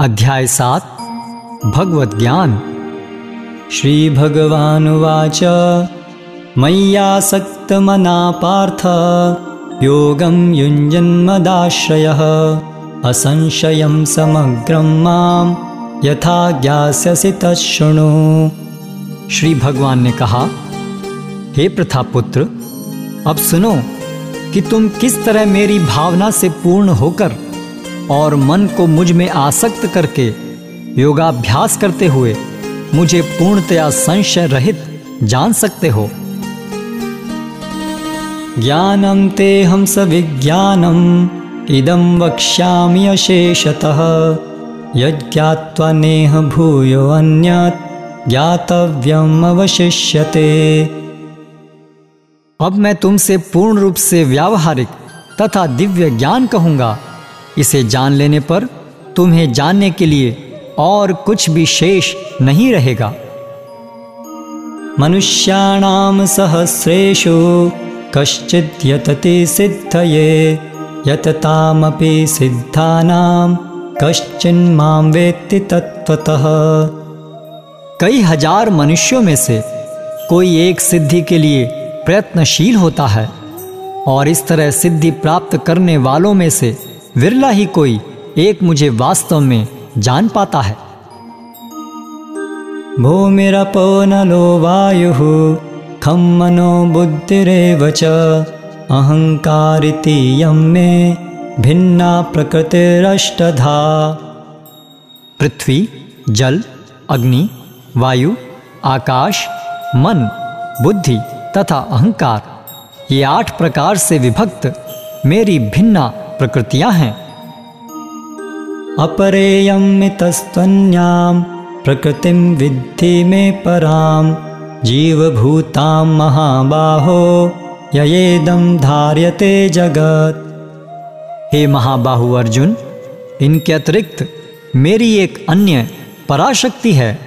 अध्याय सात, भगवत ज्ञान। श्री भगवानुवाच मय्यासक्तमना पार्थ, योगं युञ्जन्मदाश्रयः, असंशयं समग्रं माँ यथा ज्ञास्यसि तच्छृणु श्री भगवान ने कहा, हे प्रथापुत्र, अब सुनो कि तुम किस तरह मेरी भावना से पूर्ण होकर और मन को मुझमें आसक्त करके योगाभ्यास करते हुए मुझे पूर्णतया संशय रहित जान सकते हो। ज्ञानम ते हम विज्ञानम इदम वक्ष्यामि अशेषतः। यज्ञात्वा नेह भूयो अन्यत्, ज्ञातव्यम अवशिष्यते। अब मैं तुमसे पूर्ण रूप से व्यावहारिक तथा दिव्य ज्ञान कहूँगा। इसे जान लेने पर तुम्हें जानने के लिए और कुछ भी शेष नहीं रहेगा। मनुष्याणाम सहस्रेशु कश्चित यतते सिद्धये, यततामपि सिद्धानाम कश्चिन्माम वेत्ति तत्वतः कई हज़ार मनुष्यों में से कोई एक सिद्धि के लिए प्रयत्नशील होता है और इस तरह सिद्धि प्राप्त करने वालों में से विरला ही कोई एक मुझे वास्तव में जान पाता है। भूमिरपो नलो वायु खम मनो बुद्धिरेव च, अहंकारिति मे भिन्ना प्रकृतिरष्टधा। पृथ्वी, जल, अग्नि, वायु, आकाश, मन, बुद्धि तथा अहंकार, ये आठ प्रकार से विभक्त मेरी भिन्ना प्रकृतियाँ हैं। अपरेयम मितस्त्वन्याम प्रकृतिम विद्धि में पराम जीवभूतां महाबाहो ययेदम धार्यते जगत। हे महाबाहु अर्जुन, इनके अतिरिक्त मेरी एक अन्य पराशक्ति है,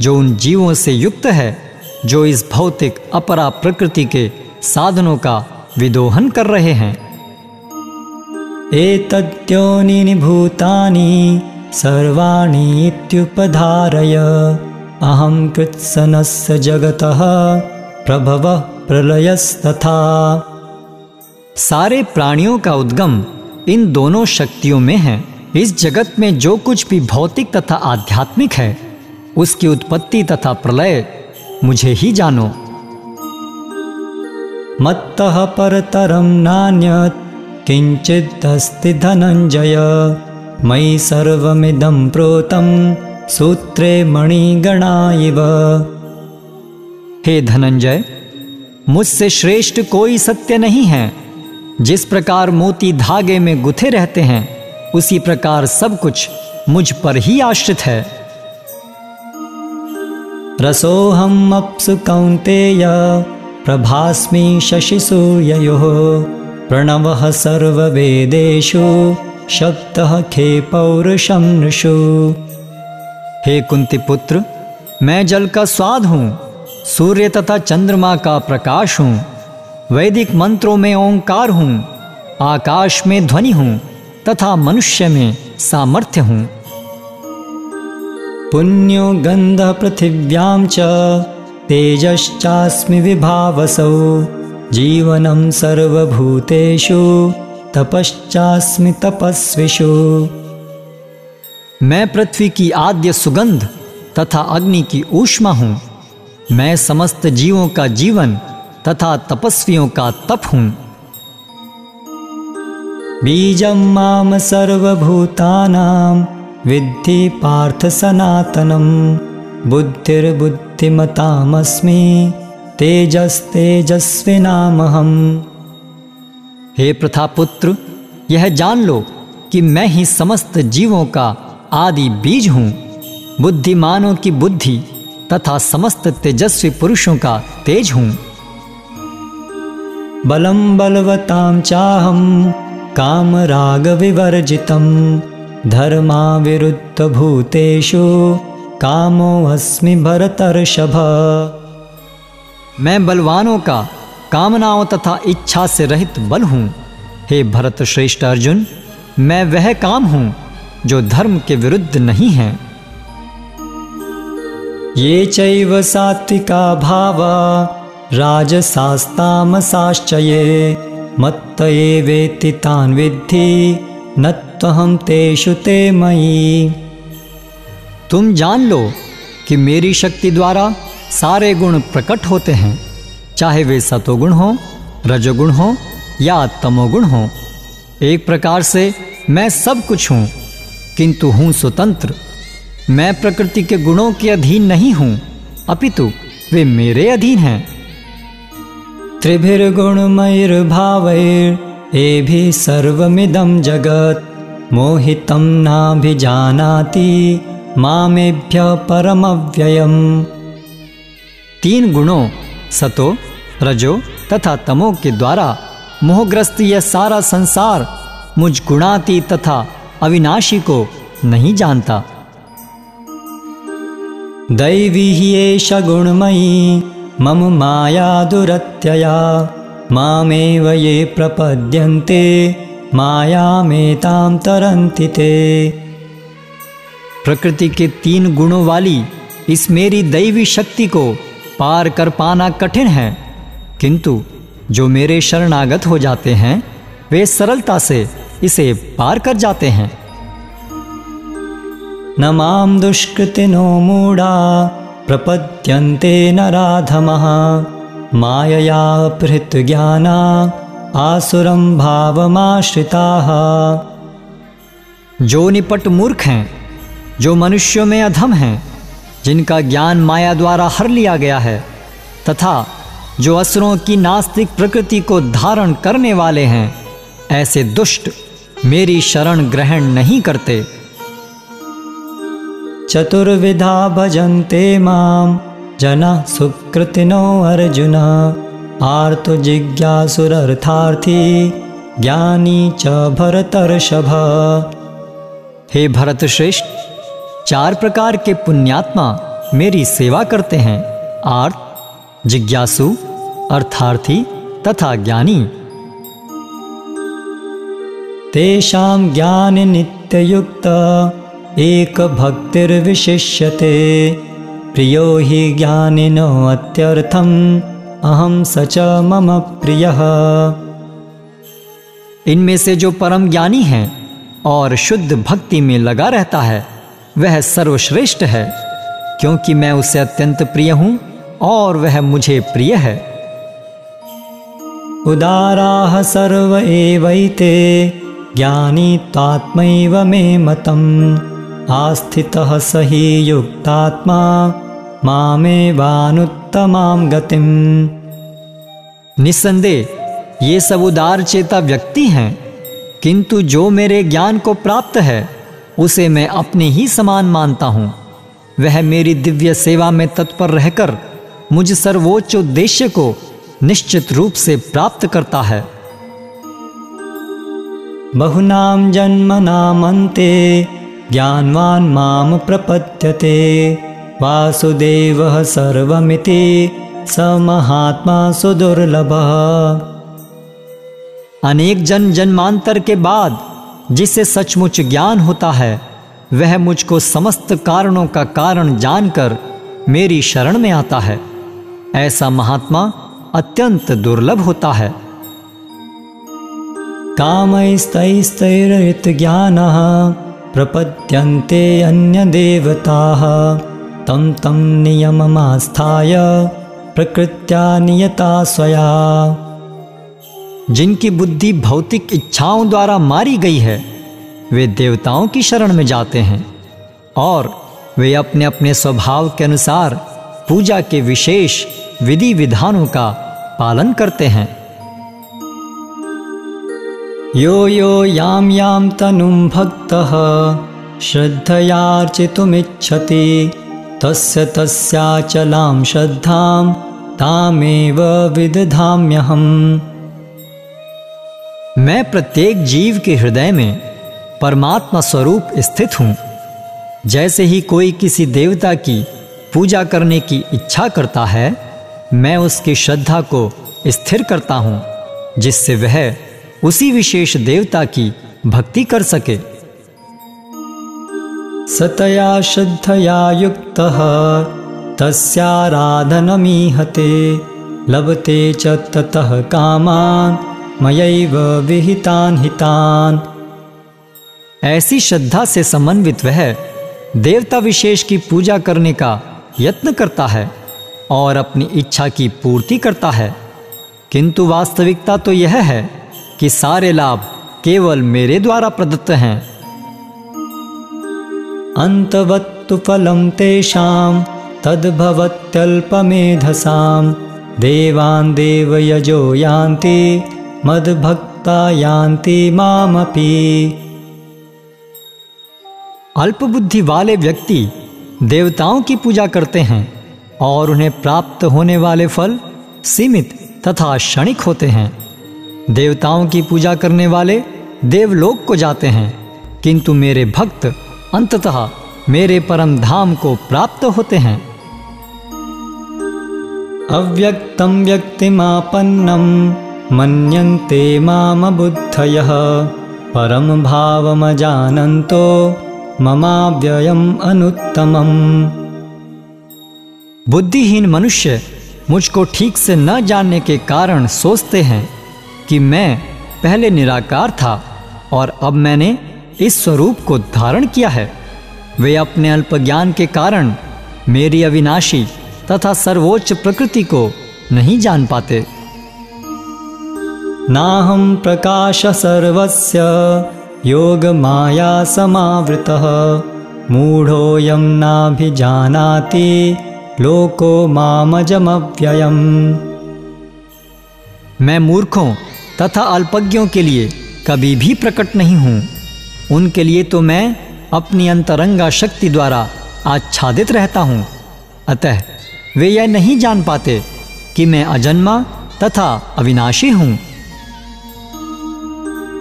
जो उन जीवों से युक्त है, जो इस भौतिक अपरा प्रकृति के साधनों का विदोहन कर रहे हैं। एतद्योनिनि भूतानि सर्वाणि इत्युपधारय। अहं कृत्सनस्य जगतः प्रभवः प्रलयस्तथा। सारे प्राणियों का उद्गम इन दोनों शक्तियों में है। इस जगत में जो कुछ भी भौतिक तथा आध्यात्मिक है, उसकी उत्पत्ति तथा प्रलय मुझे ही जानो। मत्तः परतरं नान्यत् किञ्चिदस्ति धनञ्जय मयि सर्वमिदं प्रोतं सूत्रे मणिगणा इव हे धनंजय मुझसे श्रेष्ठ कोई सत्य नहीं है। जिस प्रकार मोती धागे में गुथे रहते हैं, उसी प्रकार सब कुछ मुझ पर ही आश्रित है। रसोहम अप्सु कौंतेय शशि शशिसूर्ययोः प्रणवः सर्ववेदेषु शब्दः खे पौरुषं नृषु हे कुंती पुत्र मैं जल का स्वाद हूँ, सूर्य तथा चंद्रमा का प्रकाश हूँ, वैदिक मंत्रों में ओंकार हूँ, आकाश में ध्वनि हूँ, तथा मनुष्य में सामर्थ्य हूँ। पुण्यो गंध पृथिव्यां च, तेजश्चास्मि विभावसौ। जीवनं सर्वभूतेषु, तपश्चास्मि तपस्विषु। मैं पृथ्वी की आद्य सुगंध तथा अग्नि की ऊष्मा हूँ। मैं समस्त जीवों का जीवन तथा तपस्वियों का तप हूँ। बीजं माम सर्वभूतानां, विद्धि पार्थ सनातनम, बुद्धिर्बुद्धिमतामस्मि। तेजस्तेजस्विनामहम हे प्रथापुत्र यह जान लो कि मैं ही समस्त जीवों का आदि बीज हूँ। बुद्धिमानों की बुद्धि तथा समस्त तेजस्वी पुरुषों का तेज हूँ। बलम बलवताम चाहम काम राग विवर्जितम। धर्मा विरुद्ध भूतेषु कामो अस्मि भरतर्षभ। मैं बलवानों का कामनाओं तथा इच्छा से रहित बल हूँ। हे भरत श्रेष्ठ अर्जुन, मैं वह काम हूँ जो धर्म के विरुद्ध नहीं है। ये चैव सात्विका भावा राजसास्तामसाश्च ये मत्त एवेति तान् विद्धि न त्वहं तेषु ते मयि। तुम जान लो कि मेरी शक्ति द्वारा सारे गुण प्रकट होते हैं। चाहे वे सतोगुण हो, रजोगुण हो या तमोगुण हो, एक प्रकार से मैं सब कुछ हूँ, किंतु हूँ स्वतंत्र। मैं प्रकृति के गुणों के अधीन नहीं हूँ, अपितु वे मेरे अधीन हैं। त्रिभिर्गुणमयैर्भावैर् एभिः सर्वमिदं जगत्। मोहितं नाभिजानाति मामेभ्य परम परमव्ययम्। तीन गुणों, सतो, रजो तथा तमो के द्वारा मोहग्रस्त यह सारा संसार मुझ गुणाती तथा अविनाशी को नहीं जानता। दैवी ही एष गुणमयी, मम माया दुरत्यया, मामेव ये प्रपद्यन्ते मायामेतां तरन्ति ते। प्रकृति के तीन गुणों वाली इस मेरी दैवी शक्ति को पार कर पाना कठिन है। किंतु जो मेरे शरणागत हो जाते हैं, वे सरलता से इसे पार कर जाते हैं। न माम दुष्कृतिनो मूढ़ा, प्रपद्यन्ते नराधमः मायया ज्ञाना आसुरम भावमाश्रिताः। जो निपट मूर्ख हैं, जो मनुष्यों में अधम हैं जिनका ज्ञान माया द्वारा हर लिया गया है तथा जो असुरों की नास्तिक प्रकृति को धारण करने वाले हैं ऐसे दुष्ट मेरी शरण ग्रहण नहीं करते। चतुर्विधा भजन्ते माम जना सुकृतिनो अर्जुन। आर्तो जिज्ञासुरर्थार्थी ज्ञानी च भरतर्षभ। हे भरत श्रेष्ठ चार प्रकार के पुण्यात्मा मेरी सेवा करते हैं। आर्त, जिज्ञासु, अर्थार्थी तथा ज्ञानी। तेषां ज्ञान नित्ययुक्त, एक भक्तिर्विशिष्यते प्रियो हि ज्ञानिनो अत्यर्थम अहम सच मम प्रियः। इनमें से जो परम ज्ञानी है और शुद्ध भक्ति में लगा रहता है वह सर्वश्रेष्ठ है, क्योंकि मैं उसे अत्यंत प्रिय हूँ और वह मुझे प्रिय है। उदाराः सर्व एवैते ज्ञानी तात्मैव मे मतम्। आस्थितः स हि युक्तात्मा, मामेवानुत्तमां गतिम्। निस्संदेह, ये सब उदार चेता व्यक्ति हैं, किंतु जो मेरे ज्ञान को प्राप्त है उसे मैं अपने ही समान मानता हूँ। वह मेरी दिव्य सेवा में तत्पर रहकर मुझ सर्वोच्च उद्देश्य को निश्चित रूप से प्राप्त करता है। बहुनाम जन्म जन्मनामन्ते ज्ञानवान माम प्रपद्यते। वासुदेव सर्वमिति स महात्मा सुदुर्लभ। अनेक जन जन्मांतर के बाद जिसे सचमुच ज्ञान होता है, वह मुझको समस्त कारणों का कारण जानकर मेरी शरण में आता है। ऐसा महात्मा अत्यंत दुर्लभ होता है। कामैस्तैस्तैरयत ज्ञान, प्रपद्यन्ते अन्य देवताः तं तं नियममास्थाय, प्रकृत्या नियता स्वया। जिनकी बुद्धि भौतिक इच्छाओं द्वारा मारी गई है, वे देवताओं की शरण में जाते हैं और वे अपने अपने स्वभाव के अनुसार पूजा के विशेष विधि विधानों का पालन करते हैं। यो यो याम याम तनुम भक्त, श्रद्धयार्चितुमिच्छति, तस्य तस्याचलां श्रद्धां, तामेव विदधाम्यहम्। मैं प्रत्येक जीव के हृदय में परमात्मा स्वरूप स्थित हूँ। जैसे ही कोई किसी देवता की पूजा करने की इच्छा करता है, मैं उसकी श्रद्धा को स्थिर करता हूँ, जिससे वह उसी विशेष देवता की भक्ति कर सके। सतया श्रद्धया युक्तः, तस्याराधनमीहते, लभते च ततः कामान्। मयैव विहितान् हितान्। ऐसी श्रद्धा से समन्वित वह देवता विशेष की पूजा करने का यत्न करता है और अपनी इच्छा की पूर्ति करता है। किंतु वास्तविकता तो यह है कि सारे लाभ केवल मेरे द्वारा प्रदत्त हैं। अन्तवत्तु फलं तेषां तद्भवत्यल्पमेधसां देवान् देवयजो यान्ति मद्भक्ता यान्ति मामपि। अल्पबुद्धि वाले व्यक्ति देवताओं की पूजा करते हैं और उन्हें प्राप्त होने वाले फल सीमित तथा क्षणिक होते हैं। देवताओं की पूजा करने वाले देवलोक को जाते हैं, किंतु मेरे भक्त अंततः मेरे परम धाम को प्राप्त होते हैं। अव्यक्तं व्यक्तिमापन्नं मन्यन्ते मामबुद्धयः परं भावमजानन्तो ममाव्ययम् अनुत्तमम्। बुद्धिहीन मनुष्य मुझको ठीक से न जानने के कारण सोचते हैं कि मैं पहले निराकार था और अब मैंने इस स्वरूप को धारण किया है। वे अपने अल्प ज्ञान के कारण मेरी अविनाशी तथा सर्वोच्च प्रकृति को नहीं जान पाते। नाहं प्रकाश सर्वस्य, योगमाया समावृतः। मूढोऽयं नाभिजानाति, लोको मामजमव्ययम्। मैं मूर्खों तथा अल्पज्ञों के लिए कभी भी प्रकट नहीं हूँ। उनके लिए तो मैं अपनी अंतरंगा शक्ति द्वारा आच्छादित रहता हूँ। अतः वे यह नहीं जान पाते कि मैं अजन्मा तथा अविनाशी हूँ।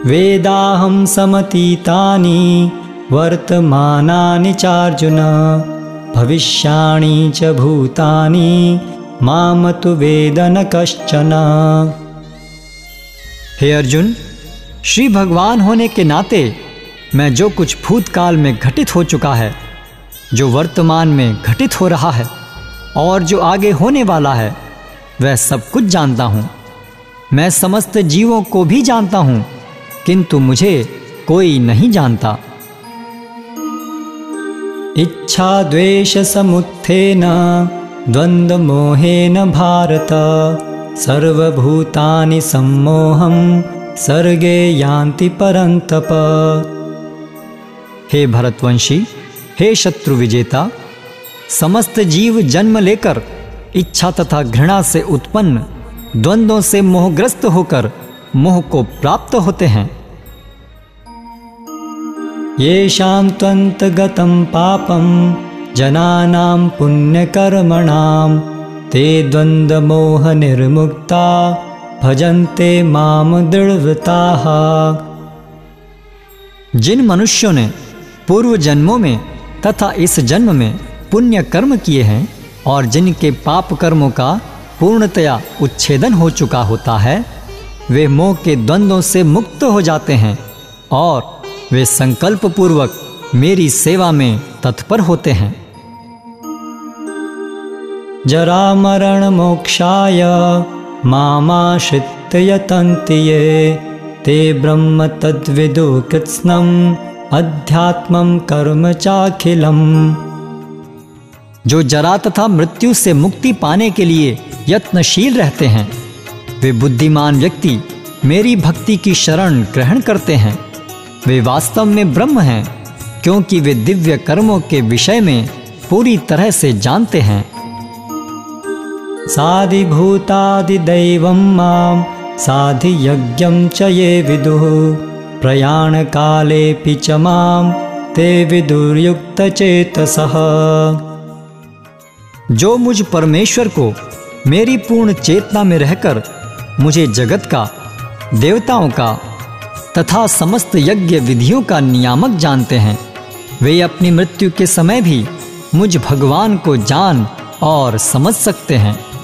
वेदाहं समतीतानि वर्तमानानि चार्जुन, भविष्याणि च भूतानि माम तु वेद न कश्चन। हे अर्जुन, श्री भगवान होने के नाते मैं जो कुछ भूतकाल में घटित हो चुका है, जो वर्तमान में घटित हो रहा है, और जो आगे होने वाला है, वह सब कुछ जानता हूँ। मैं समस्त जीवों को भी जानता हूँ किंतु मुझे कोई नहीं जानता। इच्छा द्वेष समुत्थेन द्वन्द्वमोहेन भारत, सर्वभूतानि सम्मोहं, सर्गे यान्ति परन्तप। हे भरतवंशी, हे शत्रु विजेता, समस्त जीव जन्म लेकर इच्छा तथा घृणा से उत्पन्न द्वंद्वों से मोहग्रस्त होकर मोह को प्राप्त होते हैं। येषां त्वन्तगतं पापं, जनानां पुण्यकर्मणां, ते द्वन्द्वमोहनिर्मुक्ता, भजन्ते माम दृढ़वताः। जिन मनुष्यों ने पूर्व जन्मों में तथा इस जन्म में पुण्य कर्म किए हैं और जिनके पाप कर्मों का पूर्णतया उच्छेदन हो चुका होता है वे मोह के द्वंद्वों से मुक्त हो जाते हैं और वे संकल्प पूर्वक मेरी सेवा में तत्पर होते हैं। जरामरणमोक्षाय मामाश्रित्य यतन्ति ये, ते ब्रह्म तद्विदु कृत्स्नम् अध्यात्मं कर्म चाखिलम। जो जरा तथा मृत्यु से मुक्ति पाने के लिए यत्नशील रहते हैं वे बुद्धिमान व्यक्ति मेरी भक्ति की शरण ग्रहण करते हैं। वे वास्तव में ब्रह्म हैं, क्योंकि वे दिव्य कर्मों के विषय में पूरी तरह से जानते हैं। साधिभूतादिदैवं माँ साधियज्ञं च ये विदुः प्रयाणकालेऽपि च माँ, ते विदुर्युक्तचेतसः जो मुझ परमेश्वर को मेरी पूर्ण चेतना में रहकर मुझे जगत का, देवताओं का तथा समस्त यज्ञ विधियों का नियामक जानते हैं। वे अपनी मृत्यु के समय भी मुझ भगवान को जान और समझ सकते हैं।